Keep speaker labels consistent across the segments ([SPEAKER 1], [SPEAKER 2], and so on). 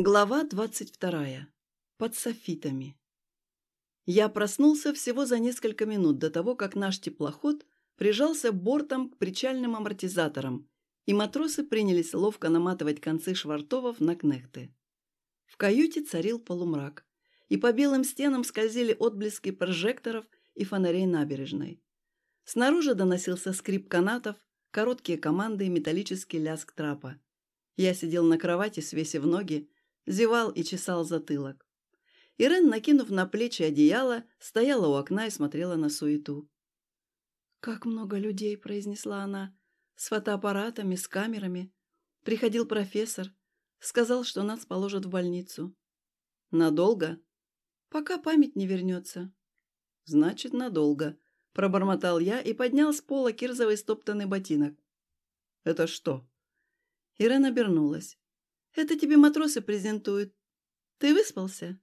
[SPEAKER 1] Глава двадцать вторая. Под софитами. Я проснулся всего за несколько минут до того, как наш теплоход прижался бортом к причальным амортизаторам, и матросы принялись ловко наматывать концы швартовов на кнехты. В каюте царил полумрак, и по белым стенам скользили отблески прожекторов и фонарей набережной. Снаружи доносился скрип канатов, короткие команды и металлический лязг трапа. Я сидел на кровати, свесив ноги, зевал и чесал затылок. Ирен, накинув на плечи одеяло, стояла у окна и смотрела на суету. «Как много людей!» – произнесла она. «С фотоаппаратами, с камерами. Приходил профессор. Сказал, что нас положат в больницу». «Надолго?» «Пока память не вернется». «Значит, надолго», – пробормотал я и поднял с пола кирзовый стоптанный ботинок. «Это что?» Ирен обернулась. Это тебе матросы презентуют. Ты выспался?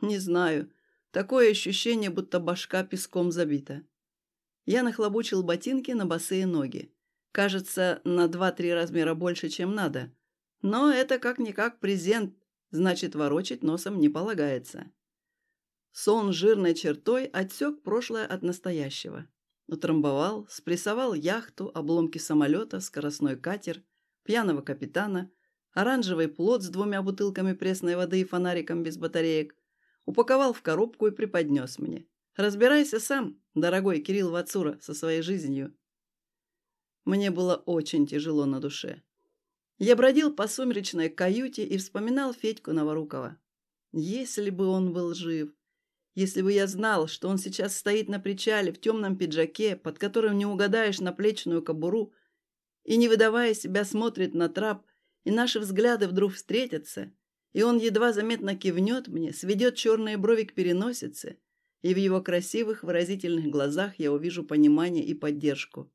[SPEAKER 1] Не знаю. Такое ощущение, будто башка песком забита. Я нахлобучил ботинки на босые ноги. Кажется, на два-три размера больше, чем надо. Но это как-никак презент, значит, ворочать носом не полагается. Сон жирной чертой отсек прошлое от настоящего. Утрамбовал, спрессовал яхту, обломки самолета, скоростной катер, пьяного капитана – оранжевый плод с двумя бутылками пресной воды и фонариком без батареек, упаковал в коробку и преподнес мне. «Разбирайся сам, дорогой Кирилл Вацура, со своей жизнью». Мне было очень тяжело на душе. Я бродил по сумеречной каюте и вспоминал Федьку Новорукова. Если бы он был жив, если бы я знал, что он сейчас стоит на причале в темном пиджаке, под которым не угадаешь наплечную кобуру, и, не выдавая себя, смотрит на трап, и наши взгляды вдруг встретятся, и он едва заметно кивнет мне, сведет черные брови к переносице, и в его красивых выразительных глазах я увижу понимание и поддержку.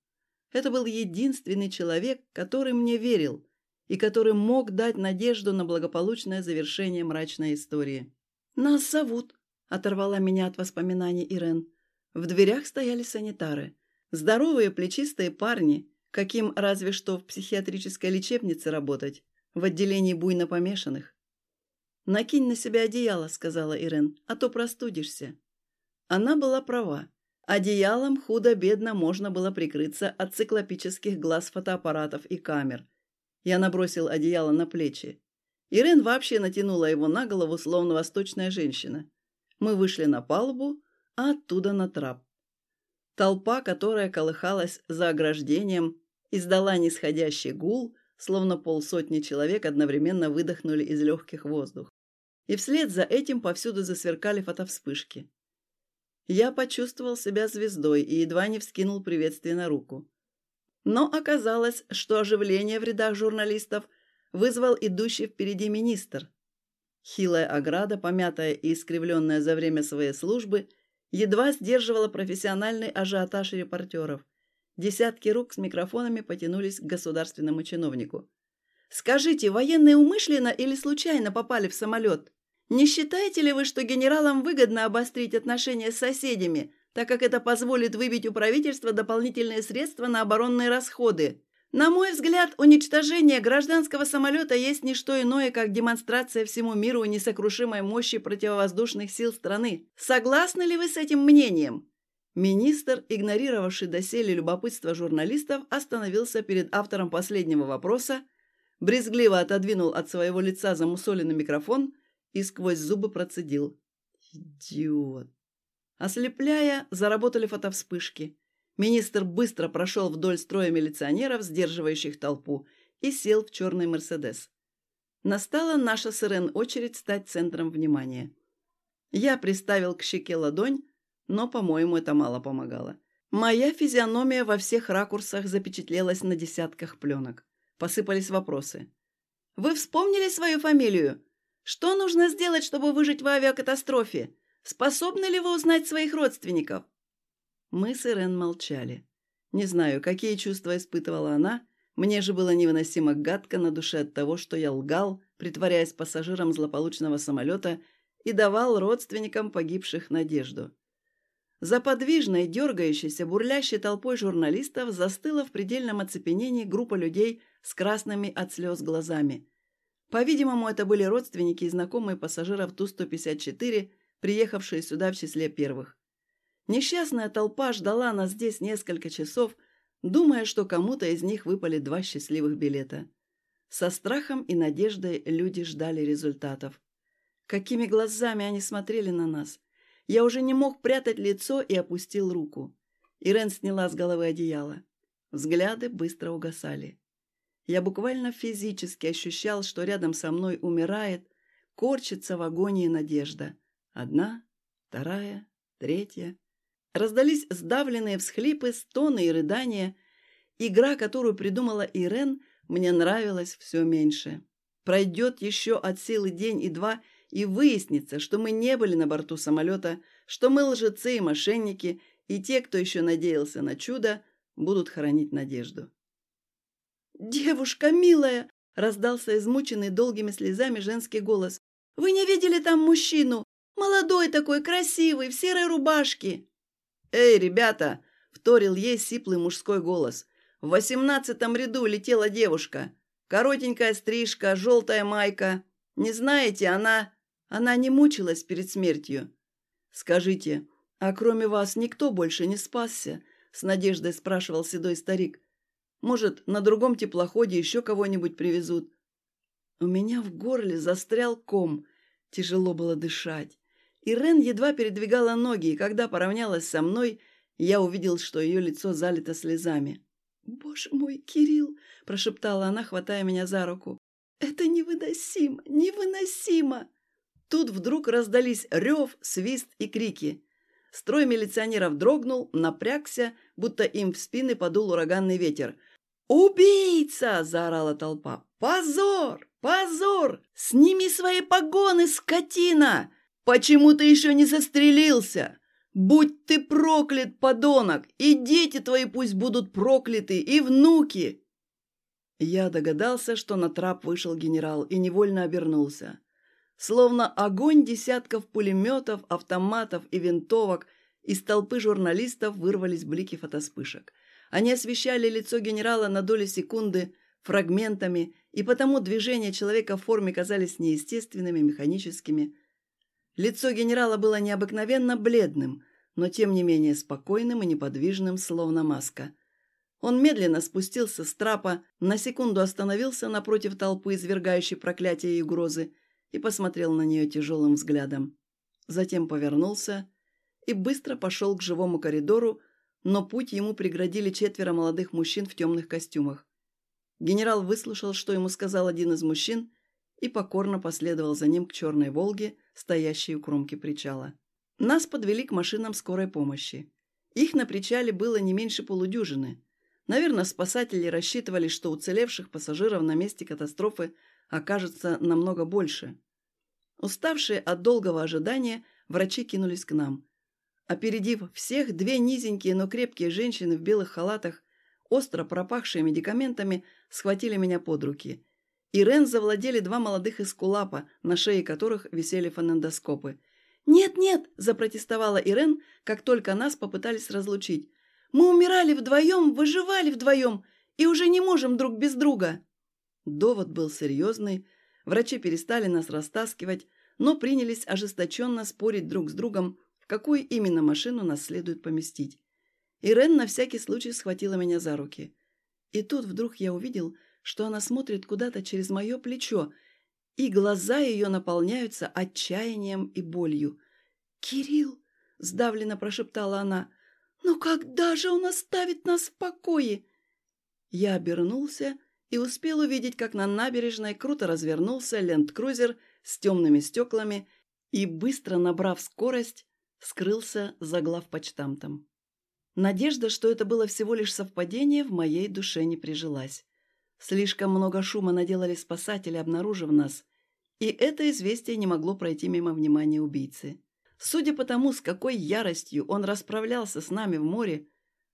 [SPEAKER 1] Это был единственный человек, который мне верил и который мог дать надежду на благополучное завершение мрачной истории. «Нас зовут», — оторвала меня от воспоминаний Ирен. В дверях стояли санитары. Здоровые плечистые парни, каким разве что в психиатрической лечебнице работать, в отделении буйно помешанных. «Накинь на себя одеяло», — сказала Ирен, — «а то простудишься». Она была права. Одеялом худо-бедно можно было прикрыться от циклопических глаз фотоаппаратов и камер. Я набросил одеяло на плечи. Ирен вообще натянула его на голову, словно восточная женщина. Мы вышли на палубу, а оттуда на трап. Толпа, которая колыхалась за ограждением, издала нисходящий гул, словно полсотни человек одновременно выдохнули из легких воздух. И вслед за этим повсюду засверкали фотовспышки. Я почувствовал себя звездой и едва не вскинул приветствие на руку. Но оказалось, что оживление в рядах журналистов вызвал идущий впереди министр. Хилая ограда, помятая и искривленная за время своей службы, едва сдерживала профессиональный ажиотаж репортеров. Десятки рук с микрофонами потянулись к государственному чиновнику. «Скажите, военные умышленно или случайно попали в самолет? Не считаете ли вы, что генералам выгодно обострить отношения с соседями, так как это позволит выбить у правительства дополнительные средства на оборонные расходы?» На мой взгляд, уничтожение гражданского самолета есть не что иное, как демонстрация всему миру несокрушимой мощи противовоздушных сил страны. Согласны ли вы с этим мнением? Министр, игнорировавший доселе любопытство журналистов, остановился перед автором последнего вопроса, брезгливо отодвинул от своего лица замусоленный микрофон и сквозь зубы процедил. «Идиот!» Ослепляя, заработали фотовспышки. Министр быстро прошел вдоль строя милиционеров, сдерживающих толпу, и сел в черный «Мерседес». Настала наша с Ирен очередь стать центром внимания. Я приставил к щеке ладонь, но, по-моему, это мало помогало. Моя физиономия во всех ракурсах запечатлелась на десятках пленок. Посыпались вопросы. «Вы вспомнили свою фамилию? Что нужно сделать, чтобы выжить в авиакатастрофе? Способны ли вы узнать своих родственников?» Мы с Ирен молчали. Не знаю, какие чувства испытывала она, мне же было невыносимо гадко на душе от того, что я лгал, притворяясь пассажиром злополучного самолета и давал родственникам погибших надежду. За подвижной, дергающейся, бурлящей толпой журналистов застыла в предельном оцепенении группа людей с красными от слез глазами. По-видимому, это были родственники и знакомые пассажиров Ту-154, приехавшие сюда в числе первых. Несчастная толпа ждала нас здесь несколько часов, думая, что кому-то из них выпали два счастливых билета. Со страхом и надеждой люди ждали результатов. Какими глазами они смотрели на нас. Я уже не мог прятать лицо и опустил руку. Ирен сняла с головы одеяло. Взгляды быстро угасали. Я буквально физически ощущал, что рядом со мной умирает, корчится в агонии надежда. Одна, вторая, третья. Раздались сдавленные всхлипы, стоны и рыдания. Игра, которую придумала Ирен, мне нравилась все меньше. Пройдет еще от силы день и два, и выяснится, что мы не были на борту самолета, что мы лжецы и мошенники, и те, кто еще надеялся на чудо, будут хоронить надежду. «Девушка милая!» — раздался измученный долгими слезами женский голос. «Вы не видели там мужчину? Молодой такой, красивый, в серой рубашке!»
[SPEAKER 2] «Эй, ребята!» — вторил ей сиплый мужской голос. В восемнадцатом ряду летела девушка. Коротенькая стрижка, желтая майка. Не знаете, она... Она не мучилась перед смертью.
[SPEAKER 1] «Скажите, а кроме вас никто больше не спасся?» — с надеждой спрашивал седой старик. «Может, на другом теплоходе еще кого-нибудь привезут?» У меня в горле застрял ком. Тяжело было дышать. Ирен едва передвигала ноги, и когда поравнялась со мной, я увидел, что ее лицо залито слезами. «Боже мой, Кирилл!» – прошептала она, хватая меня за руку. «Это невыносимо! Невыносимо!» Тут вдруг раздались рев, свист и крики. Строй милиционеров дрогнул, напрягся, будто им в спины подул ураганный ветер. «Убийца!» – заорала толпа. «Позор! Позор! Сними свои погоны, скотина! Почему ты еще не застрелился? Будь ты проклят, подонок, и дети твои пусть будут прокляты, и внуки!» Я догадался, что на трап вышел генерал и невольно обернулся. Словно огонь десятков пулеметов, автоматов и винтовок из толпы журналистов вырвались блики фотоспышек. Они освещали лицо генерала на доли секунды фрагментами, и потому движения человека в форме казались неестественными, механическими. Лицо генерала было необыкновенно бледным, но тем не менее спокойным и неподвижным, словно маска. Он медленно спустился с трапа, на секунду остановился напротив толпы, извергающей проклятия и угрозы, и посмотрел на нее тяжелым взглядом. Затем повернулся и быстро пошел к живому коридору, но путь ему преградили четверо молодых мужчин в темных костюмах. Генерал выслушал, что ему сказал один из мужчин, и покорно последовал за ним к черной «Волге», стоящей у кромки причала. Нас подвели к машинам скорой помощи. Их на причале было не меньше полудюжины. Наверное, спасатели рассчитывали, что уцелевших пассажиров на месте катастрофы окажется намного больше. Уставшие от долгого ожидания, врачи кинулись к нам. Опередив всех, две низенькие, но крепкие женщины в белых халатах, остро пропахшие медикаментами, схватили меня под руки. Ирен завладели два молодых эскулапа, на шее которых висели фонендоскопы. «Нет-нет!» – запротестовала Ирен, как только нас попытались разлучить. «Мы умирали вдвоем, выживали вдвоем, и уже не можем друг без друга!» Довод был серьезный, врачи перестали нас растаскивать, но принялись ожесточенно спорить друг с другом, в какую именно машину нас следует поместить. Ирен на всякий случай схватила меня за руки. И тут вдруг я увидел, что она смотрит куда-то через мое плечо, и глаза ее наполняются отчаянием и болью. «Кирилл!» — сдавленно прошептала она. «Ну когда же он оставит нас в покое?» Я обернулся и успел увидеть, как на набережной круто развернулся ленд-крузер с темными стеклами и, быстро набрав скорость, скрылся за главпочтамтом. Надежда, что это было всего лишь совпадение, в моей душе не прижилась. Слишком много шума наделали спасатели, обнаружив нас, и это известие не могло пройти мимо внимания убийцы. Судя по тому, с какой яростью он расправлялся с нами в море,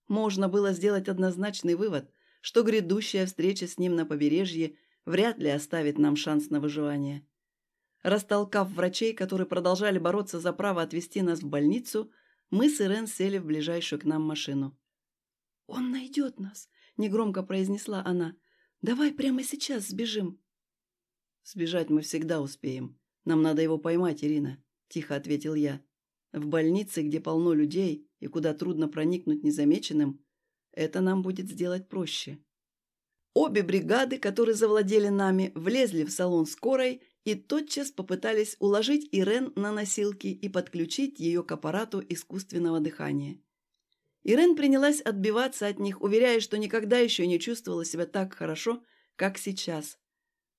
[SPEAKER 1] можно было сделать однозначный вывод, что грядущая встреча с ним на побережье вряд ли оставит нам шанс на выживание. Растолкав врачей, которые продолжали бороться за право отвезти нас в больницу, мы с Ирен сели в ближайшую к нам машину. «Он найдет нас», — негромко произнесла она. «Давай прямо сейчас сбежим». Сбежать мы всегда успеем. Нам надо его поймать, Ирина», – тихо ответил я. «В больнице, где полно людей и куда трудно проникнуть незамеченным, это нам будет сделать проще». Обе бригады, которые завладели нами, влезли в салон скорой и тотчас попытались уложить Ирен на носилки и подключить ее к аппарату искусственного дыхания. Ирен принялась отбиваться от них, уверяя, что никогда еще не чувствовала себя так хорошо, как сейчас.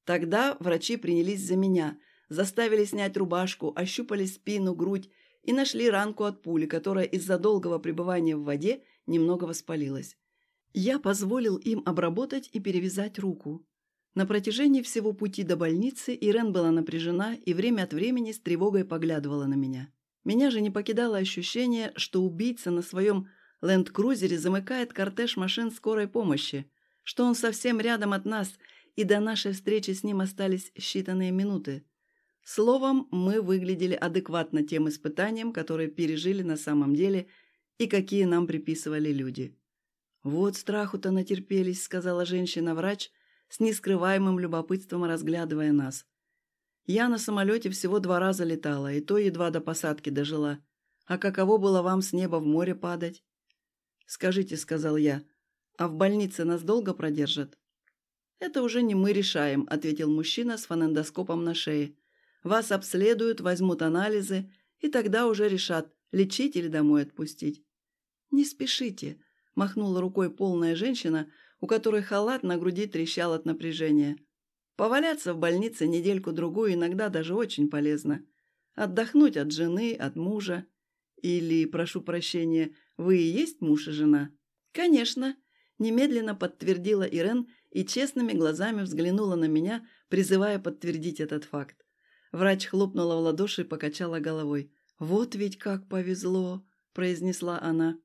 [SPEAKER 1] Тогда врачи принялись за меня, заставили снять рубашку, ощупали спину, грудь и нашли ранку от пули, которая из-за долгого пребывания в воде немного воспалилась. Я позволил им обработать и перевязать руку. На протяжении всего пути до больницы Ирен была напряжена и время от времени с тревогой поглядывала на меня. Меня же не покидало ощущение, что убийца на своем ленд-крузере замыкает кортеж машин скорой помощи, что он совсем рядом от нас, и до нашей встречи с ним остались считанные минуты. Словом, мы выглядели адекватно тем испытаниям, которые пережили на самом деле и какие нам приписывали люди. «Вот страху-то натерпелись», — сказала женщина-врач, с нескрываемым любопытством разглядывая нас. «Я на самолете всего два раза летала, и то едва до посадки дожила. А каково было вам с неба в море падать?» «Скажите», — сказал я, — «а в больнице нас долго продержат?» «Это уже не мы решаем», — ответил мужчина с фонендоскопом на шее. «Вас обследуют, возьмут анализы, и тогда уже решат, лечить или домой отпустить». «Не спешите», махнула рукой полная женщина, у которой халат на груди трещал от напряжения. Поваляться в больнице недельку-другую иногда даже очень полезно. Отдохнуть от жены, от мужа. Или, прошу прощения, вы и есть муж и жена? Конечно, немедленно подтвердила Ирен и честными глазами взглянула на меня, призывая подтвердить этот факт. Врач хлопнула в ладоши и покачала головой. «Вот ведь как повезло!» – произнесла она.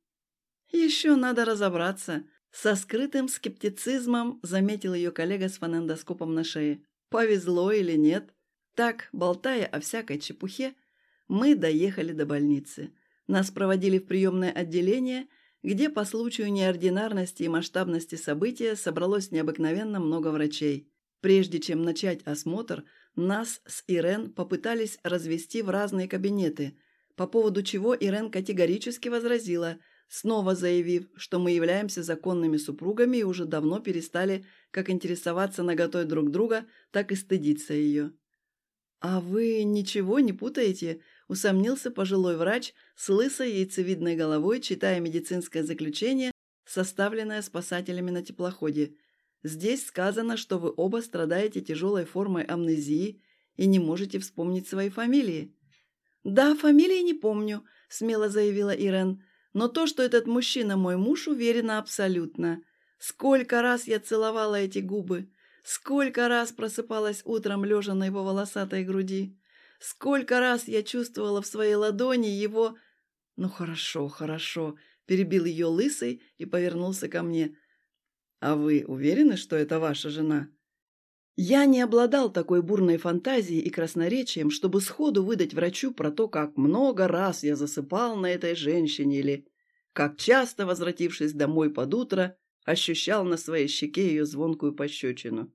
[SPEAKER 1] «Еще надо разобраться». Со скрытым скептицизмом заметил ее коллега с фонендоскопом на шее. «Повезло или нет?» Так, болтая о всякой чепухе, мы доехали до больницы. Нас проводили в приемное отделение, где по случаю неординарности и масштабности события собралось необыкновенно много врачей. Прежде чем начать осмотр, нас с Ирен попытались развести в разные кабинеты, по поводу чего Ирен категорически возразила – снова заявив, что мы являемся законными супругами и уже давно перестали как интересоваться наготой друг друга, так и стыдиться ее. «А вы ничего не путаете?» – усомнился пожилой врач с лысой яйцевидной головой, читая медицинское заключение, составленное спасателями на теплоходе. «Здесь сказано, что вы оба страдаете тяжелой формой амнезии и не можете вспомнить свои фамилии». «Да, фамилии не помню», – смело заявила Ирен. Но то, что этот мужчина мой муж, уверена абсолютно. Сколько раз я целовала эти губы, сколько раз просыпалась утром, лежа на его волосатой груди, сколько раз я чувствовала в своей ладони его... «Ну хорошо, хорошо», — перебил ее лысый и повернулся ко мне. «А вы уверены, что это ваша жена?» Я не обладал такой бурной фантазией и красноречием, чтобы сходу выдать врачу про то, как много раз я засыпал на этой женщине или как часто, возвратившись домой под утро, ощущал на своей щеке ее звонкую пощечину.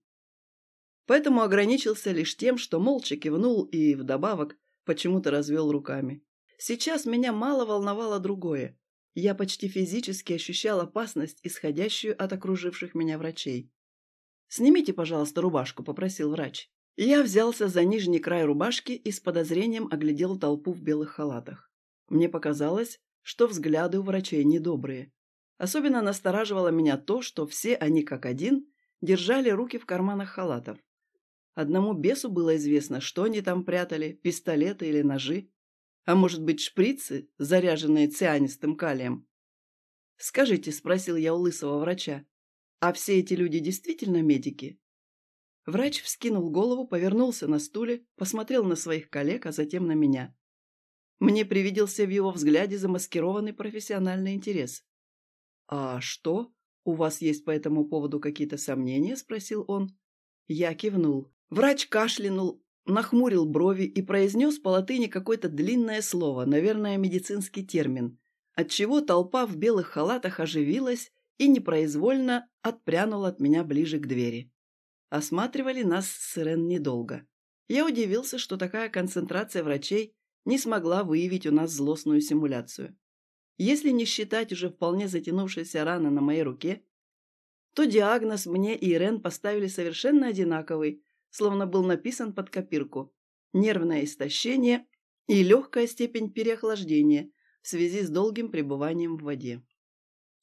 [SPEAKER 1] Поэтому ограничился лишь тем, что молча кивнул и, вдобавок, почему-то развел руками. Сейчас меня мало волновало другое. Я почти физически ощущал опасность, исходящую от окруживших меня врачей. «Снимите, пожалуйста, рубашку», — попросил врач. Я взялся за нижний край рубашки и с подозрением оглядел толпу в белых халатах. Мне показалось, что взгляды у врачей недобрые. Особенно настораживало меня то, что все они как один держали руки в карманах халатов. Одному бесу было известно, что они там прятали, пистолеты или ножи. А может быть, шприцы, заряженные цианистым калием. «Скажите», — спросил я у лысого врача, а все эти люди действительно медики? Врач вскинул голову, повернулся на стуле, посмотрел на своих коллег, а затем на меня. Мне привиделся в его взгляде замаскированный профессиональный интерес. «А что? У вас есть по этому поводу какие-то сомнения?» – спросил он. Я кивнул. Врач кашлянул, нахмурил брови и произнес по латыни какое-то длинное слово, наверное, медицинский термин, отчего толпа в белых халатах оживилась и непроизвольно отпрянул от меня ближе к двери. Осматривали нас с Ирен недолго. Я удивился, что такая концентрация врачей не смогла выявить у нас злостную симуляцию. Если не считать уже вполне затянувшейся раны на моей руке, то диагноз мне и Ирен поставили совершенно одинаковый, словно был написан под копирку. Нервное истощение и легкая степень переохлаждения в связи с долгим пребыванием в воде.